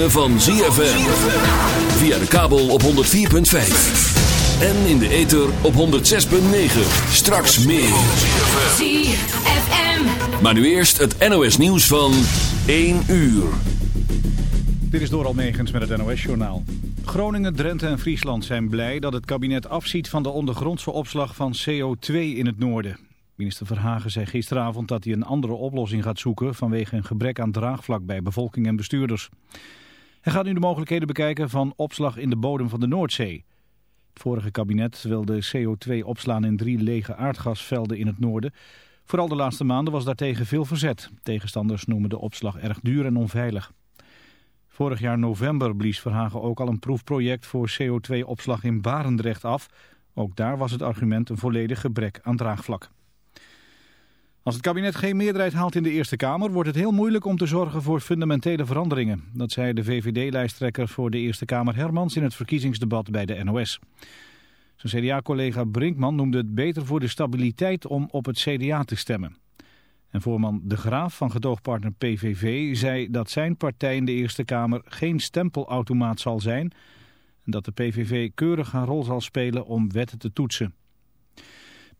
ritme van ZFM. Via de kabel op 104.5. En in de ether op 106.9. Straks meer. ZFM. Maar nu eerst het NOS nieuws van 1 uur. Dit is door Almegens met het NOS-journaal. Groningen, Drenthe en Friesland zijn blij dat het kabinet afziet van de ondergrondse opslag van CO2 in het noorden. Minister Verhagen zei gisteravond dat hij een andere oplossing gaat zoeken vanwege een gebrek aan draagvlak bij bevolking en bestuurders. Hij gaat nu de mogelijkheden bekijken van opslag in de bodem van de Noordzee. Het vorige kabinet wilde CO2 opslaan in drie lege aardgasvelden in het noorden. Vooral de laatste maanden was daartegen veel verzet. Tegenstanders noemen de opslag erg duur en onveilig. Vorig jaar november blies Verhagen ook al een proefproject voor CO2-opslag in Barendrecht af. Ook daar was het argument een volledig gebrek aan draagvlak. Als het kabinet geen meerderheid haalt in de Eerste Kamer... wordt het heel moeilijk om te zorgen voor fundamentele veranderingen. Dat zei de VVD-lijsttrekker voor de Eerste Kamer Hermans... in het verkiezingsdebat bij de NOS. Zijn CDA-collega Brinkman noemde het beter voor de stabiliteit... om op het CDA te stemmen. En voorman De Graaf van gedoogpartner PVV zei dat zijn partij in de Eerste Kamer geen stempelautomaat zal zijn en dat de PVV keurig haar rol zal spelen om wetten te toetsen.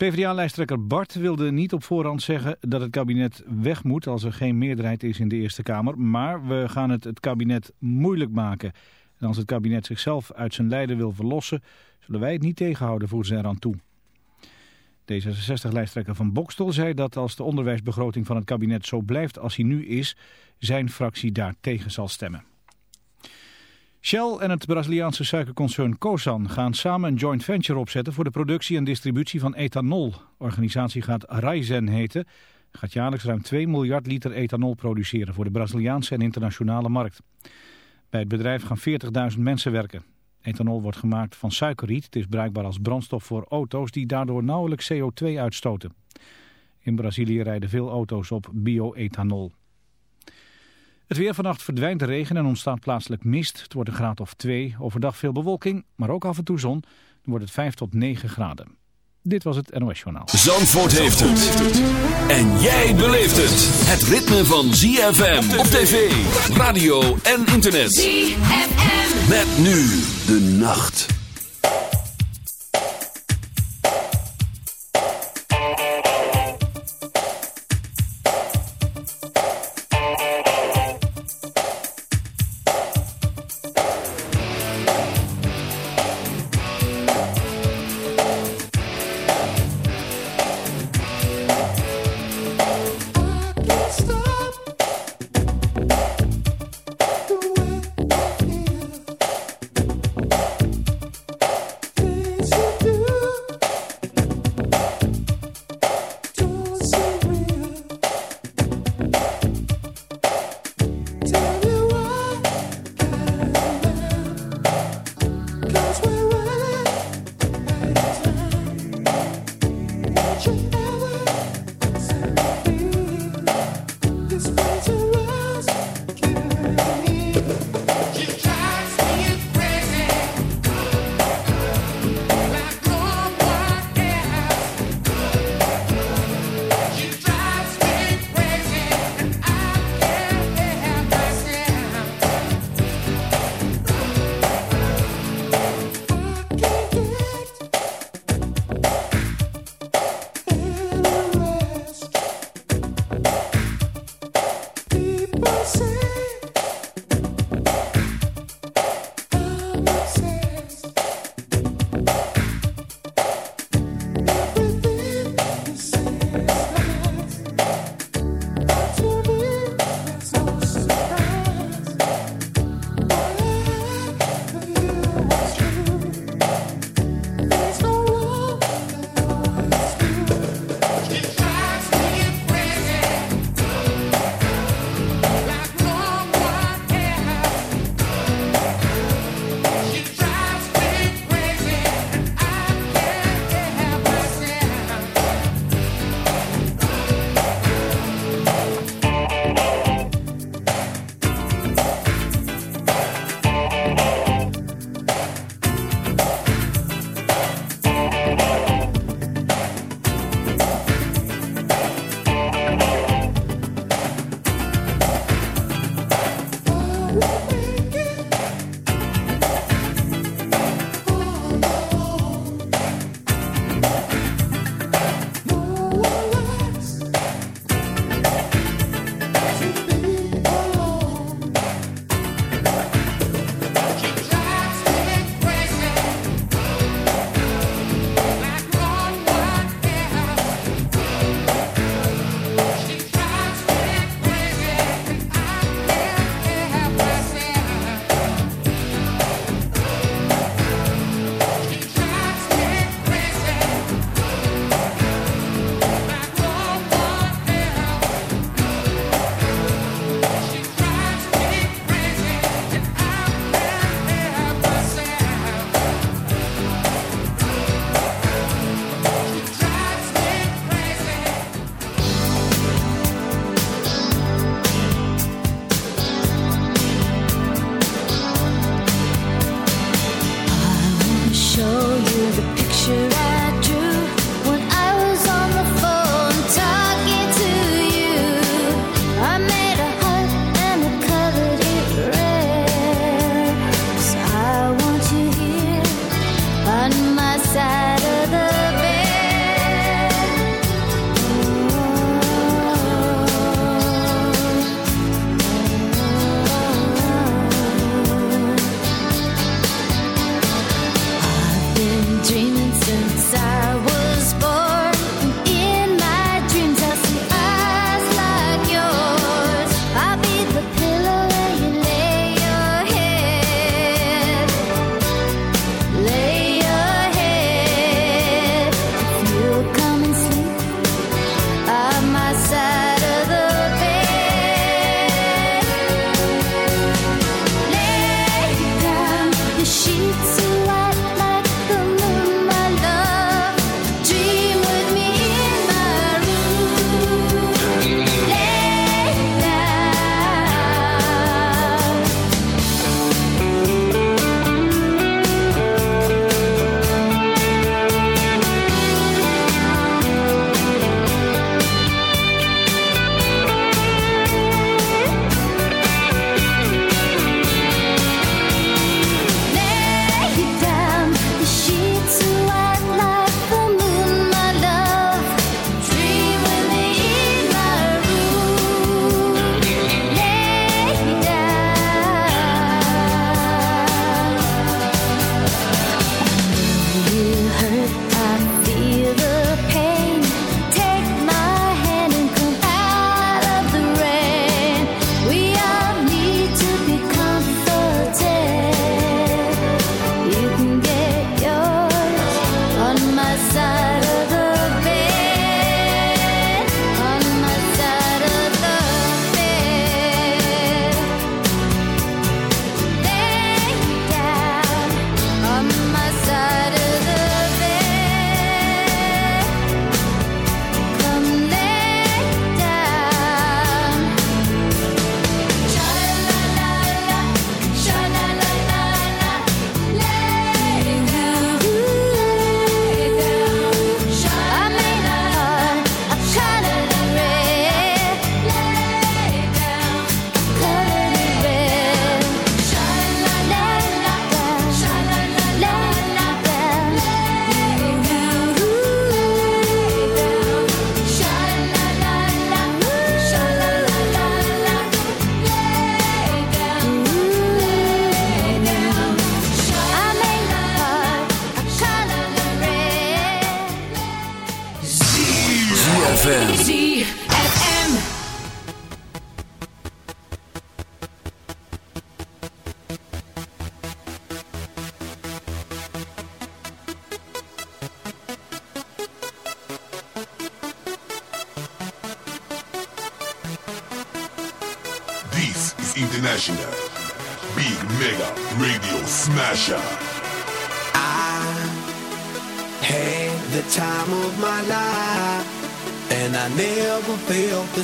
PvdA-lijsttrekker Bart wilde niet op voorhand zeggen dat het kabinet weg moet als er geen meerderheid is in de Eerste Kamer, maar we gaan het het kabinet moeilijk maken. En als het kabinet zichzelf uit zijn lijden wil verlossen, zullen wij het niet tegenhouden, voert ze eraan toe. D66-lijsttrekker van Bokstel zei dat als de onderwijsbegroting van het kabinet zo blijft als hij nu is, zijn fractie daar tegen zal stemmen. Shell en het Braziliaanse suikerconcern Cosan gaan samen een joint venture opzetten voor de productie en distributie van ethanol. De organisatie gaat Raizen heten. Gaat jaarlijks ruim 2 miljard liter ethanol produceren voor de Braziliaanse en internationale markt. Bij het bedrijf gaan 40.000 mensen werken. Ethanol wordt gemaakt van suikerriet. Het is bruikbaar als brandstof voor auto's die daardoor nauwelijks CO2 uitstoten. In Brazilië rijden veel auto's op bioethanol. Het weer vannacht verdwijnt de regen en ontstaat plaatselijk mist. Het wordt een graad of 2. Overdag veel bewolking, maar ook af en toe zon. Dan wordt het 5 tot 9 graden. Dit was het NOS Journaal. Zandvoort heeft het. En jij beleeft het. Het ritme van ZFM op tv, radio en internet. ZFM. Met nu de nacht.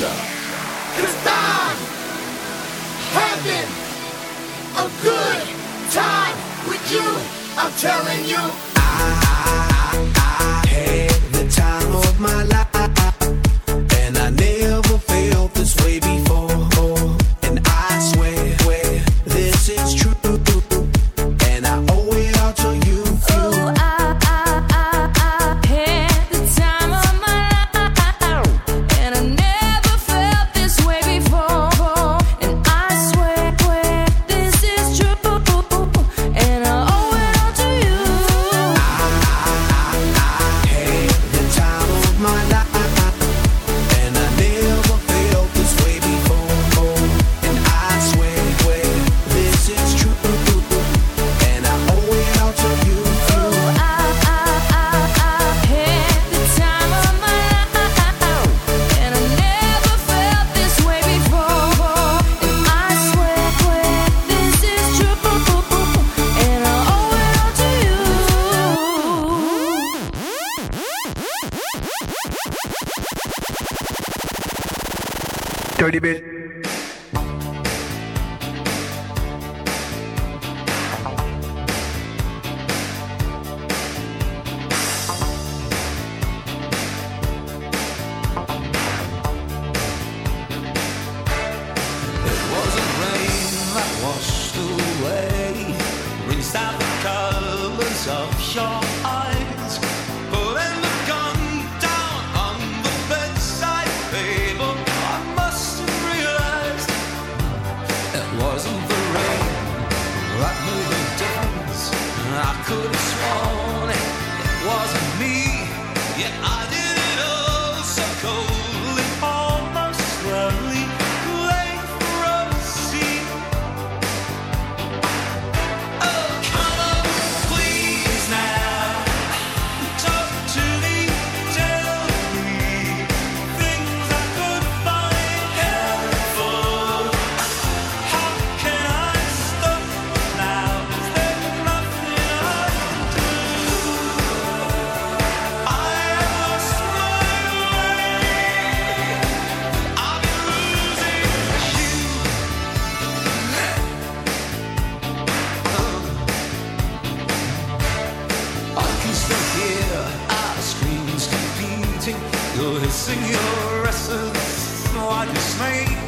Russia. Your essence, why you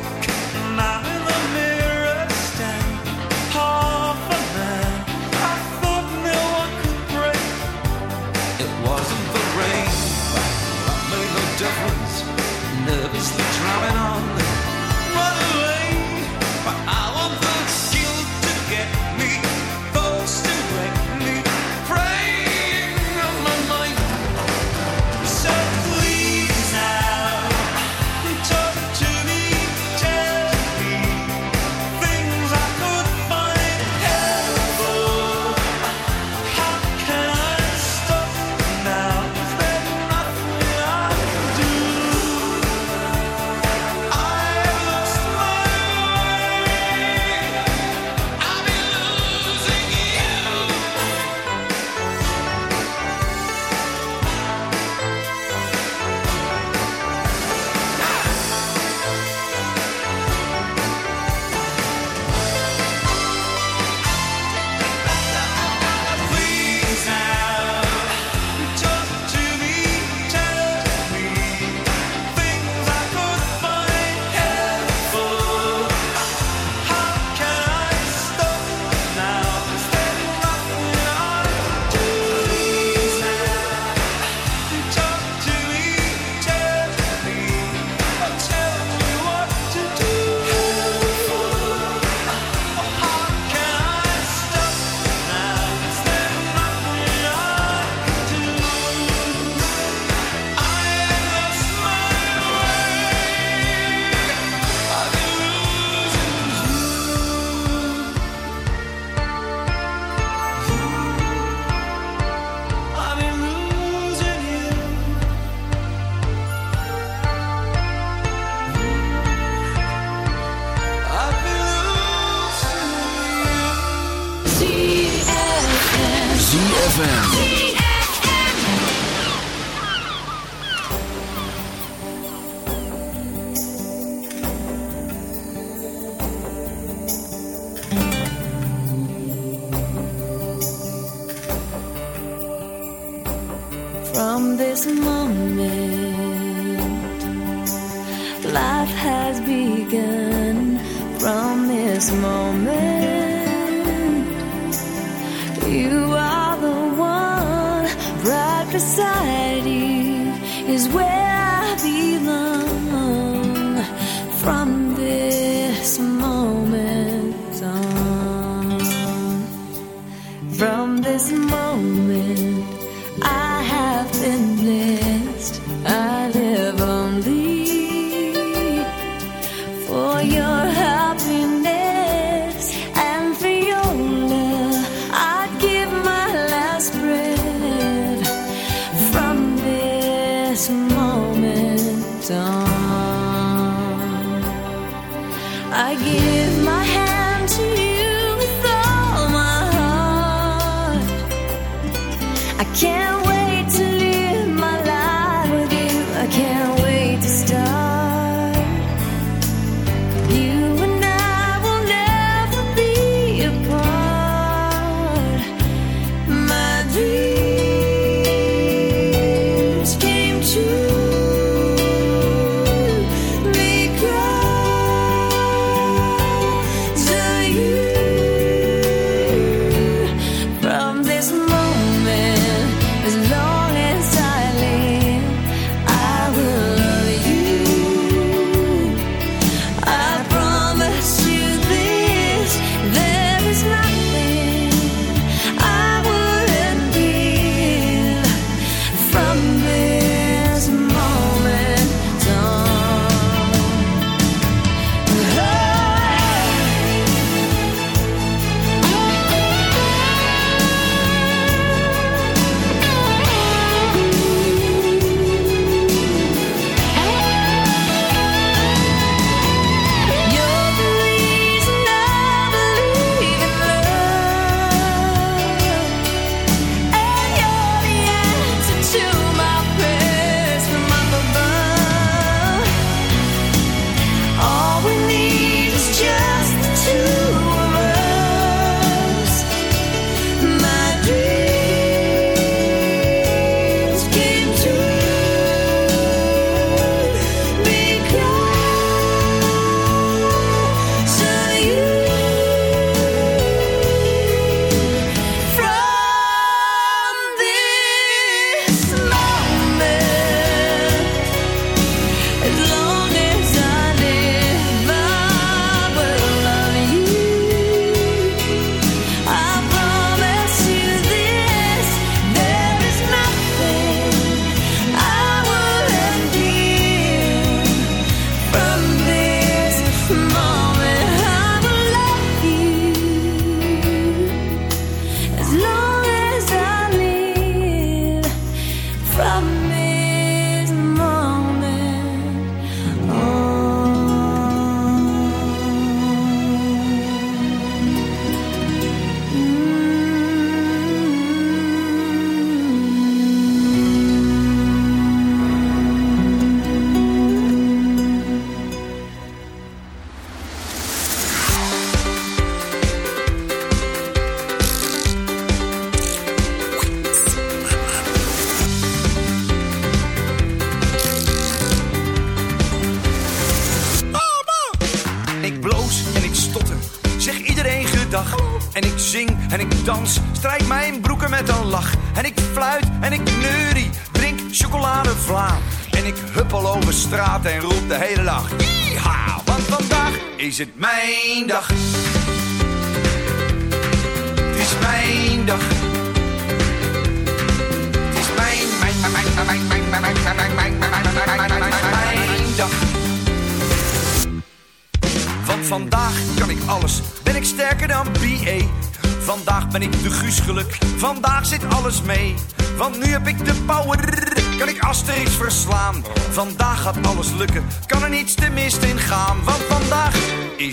is it?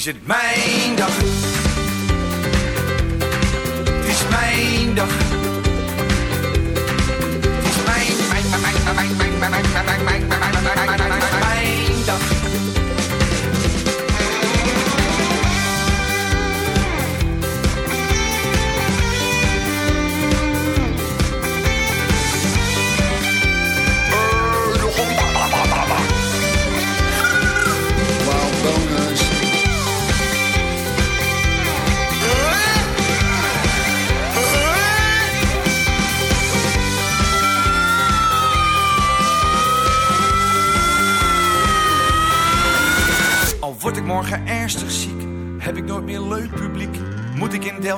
Het mijn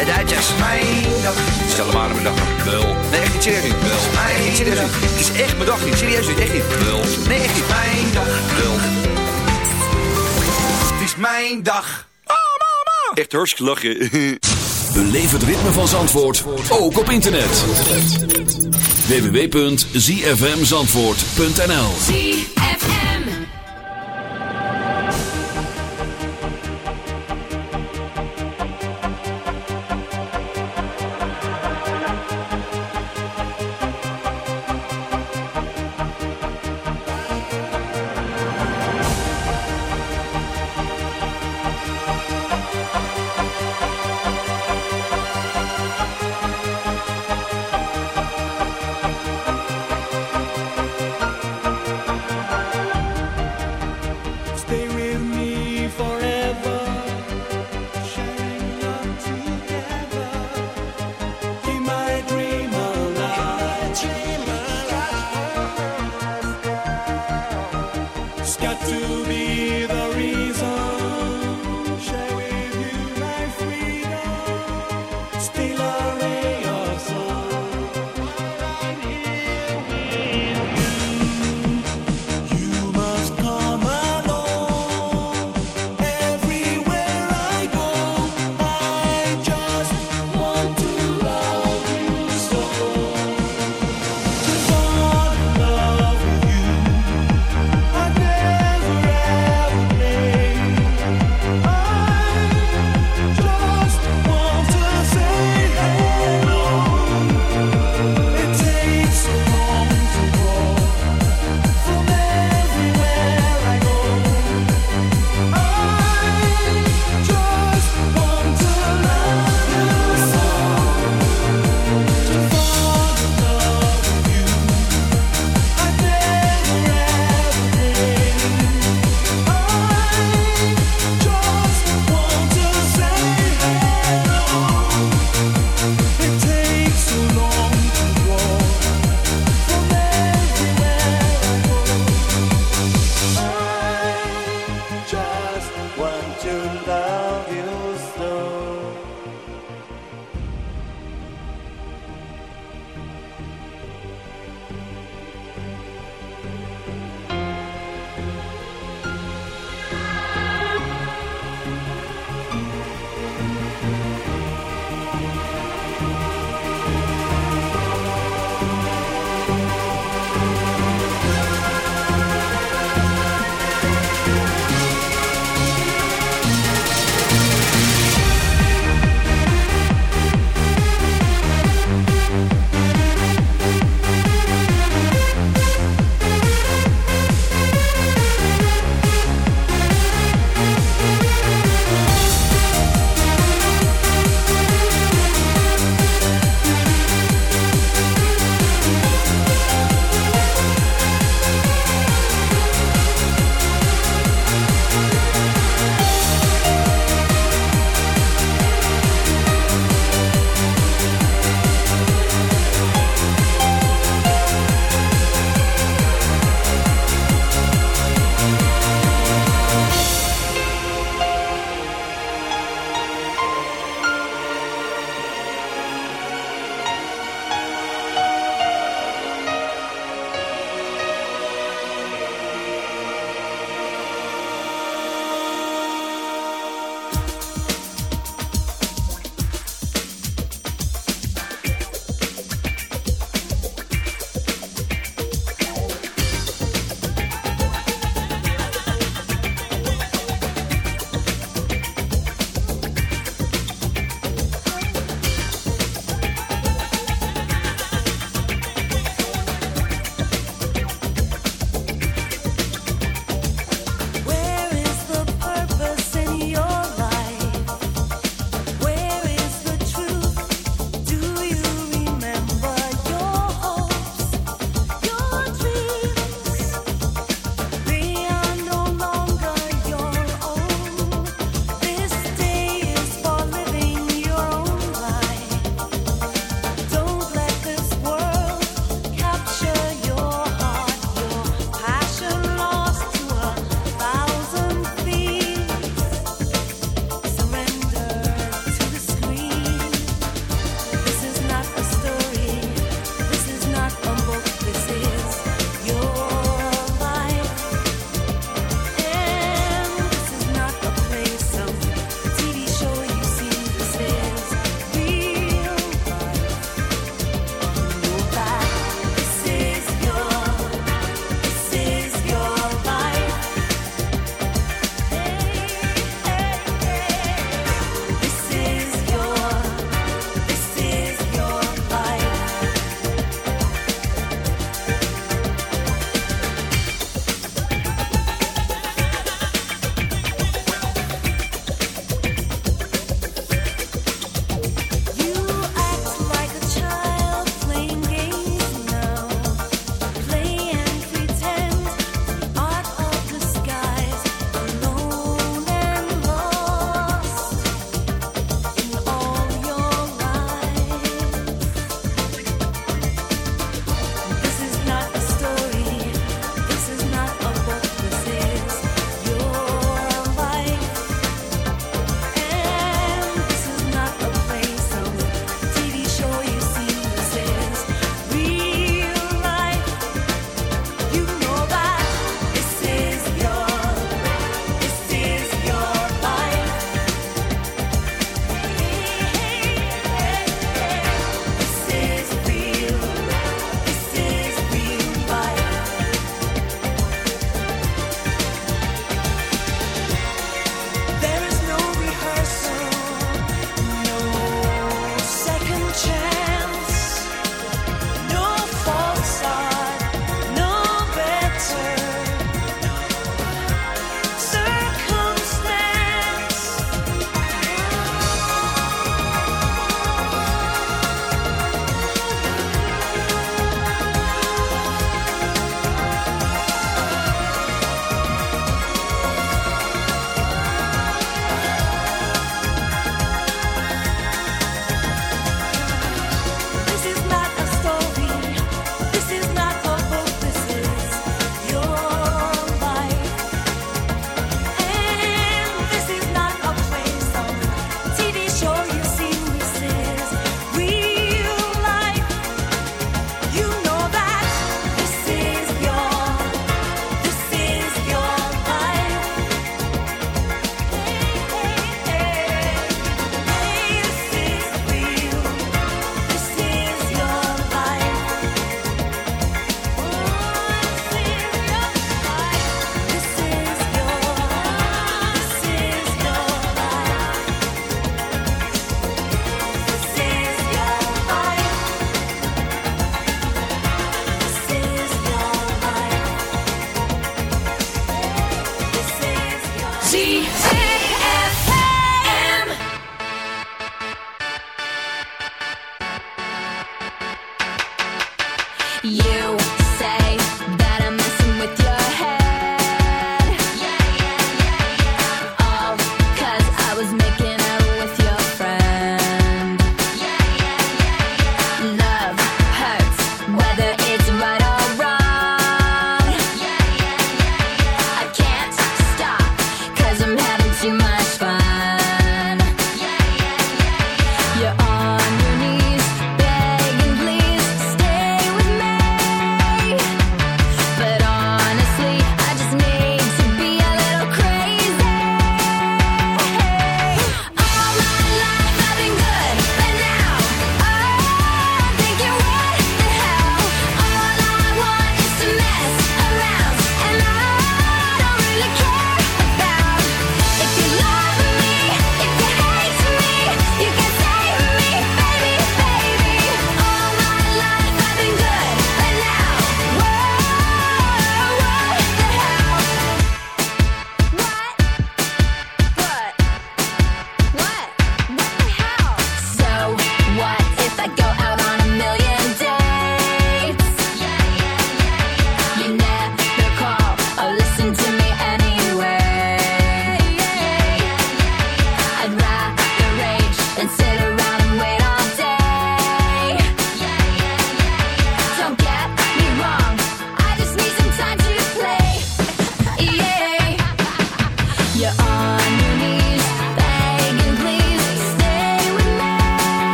De Duitsers. Mijn dag. Stel hem aan mijn dag. Wel. Nee, echt niet serieus niet. Wel. Nee, niet serieus niet. Het is echt mijn dag niet. Serieus niet. Echt niet. Wel. Nee, echt niet. Mijn dag. Wel. Het is mijn dag. Echt hartstikke lachen. Beleef het ritme van Zandvoort, ook op internet. www.zfmzandvoort.nl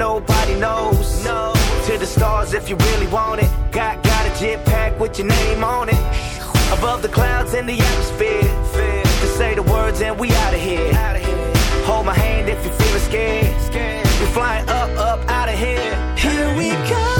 Nobody knows. No. To the stars if you really want it. Got got a jet pack with your name on it. Above the clouds in the atmosphere. Just say the words and we out of here. Hold my hand if you're feeling scared. We're flying up, up out of here. Here we go.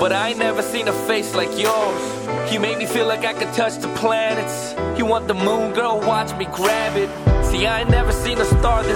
But I ain't never seen a face like yours. You make me feel like I could touch the planets. You want the moon, girl? Watch me grab it. See, I ain't never seen a star this